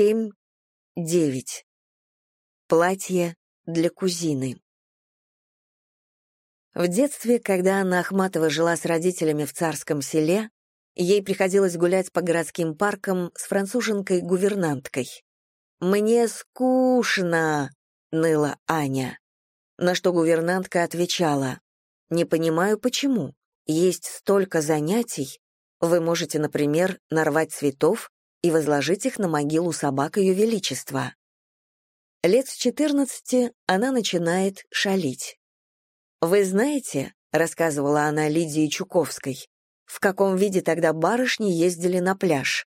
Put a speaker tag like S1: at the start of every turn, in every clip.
S1: семь, девять. Платье для кузины. В детстве, когда Анна Ахматова жила с родителями в царском селе, ей приходилось гулять по городским паркам с француженкой-гувернанткой. «Мне скучно», — ныла Аня. На что гувернантка отвечала, «Не понимаю, почему. Есть столько занятий. Вы можете, например, нарвать цветов и возложить их на могилу собак Ее Величества». Лет с 14 она начинает шалить. «Вы знаете, — рассказывала она Лидии Чуковской, — в каком виде тогда барышни ездили на пляж?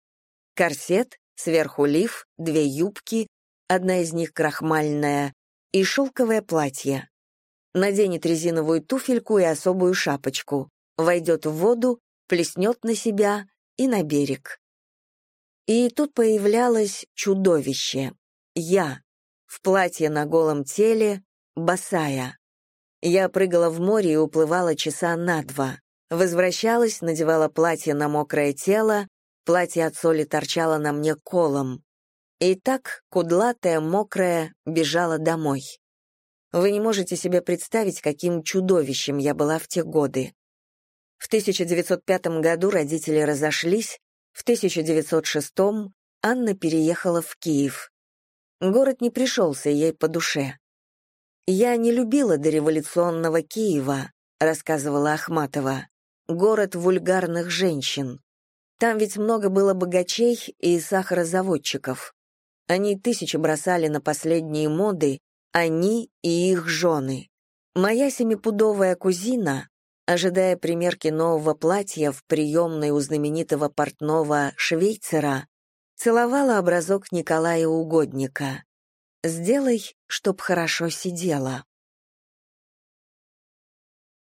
S1: Корсет, сверху лиф, две юбки, одна из них крахмальная, и шелковое платье. Наденет резиновую туфельку и особую шапочку, войдет в воду, плеснет на себя и на берег. И тут появлялось чудовище. Я, в платье на голом теле, босая. Я прыгала в море и уплывала часа на два. Возвращалась, надевала платье на мокрое тело, платье от соли торчало на мне колом. И так, кудлатая, мокрая, бежала домой. Вы не можете себе представить, каким чудовищем я была в те годы. В 1905 году родители разошлись, в 1906 Анна переехала в Киев. Город не пришелся ей по душе. «Я не любила дореволюционного Киева», — рассказывала Ахматова. «Город вульгарных женщин. Там ведь много было богачей и сахарозаводчиков. Они тысячи бросали на последние моды, они и их жены. Моя семипудовая кузина, ожидая примерки нового платья в приемной у знаменитого портного Швейцера, целовала образок Николая Угодника. Сделай, чтоб хорошо сидела.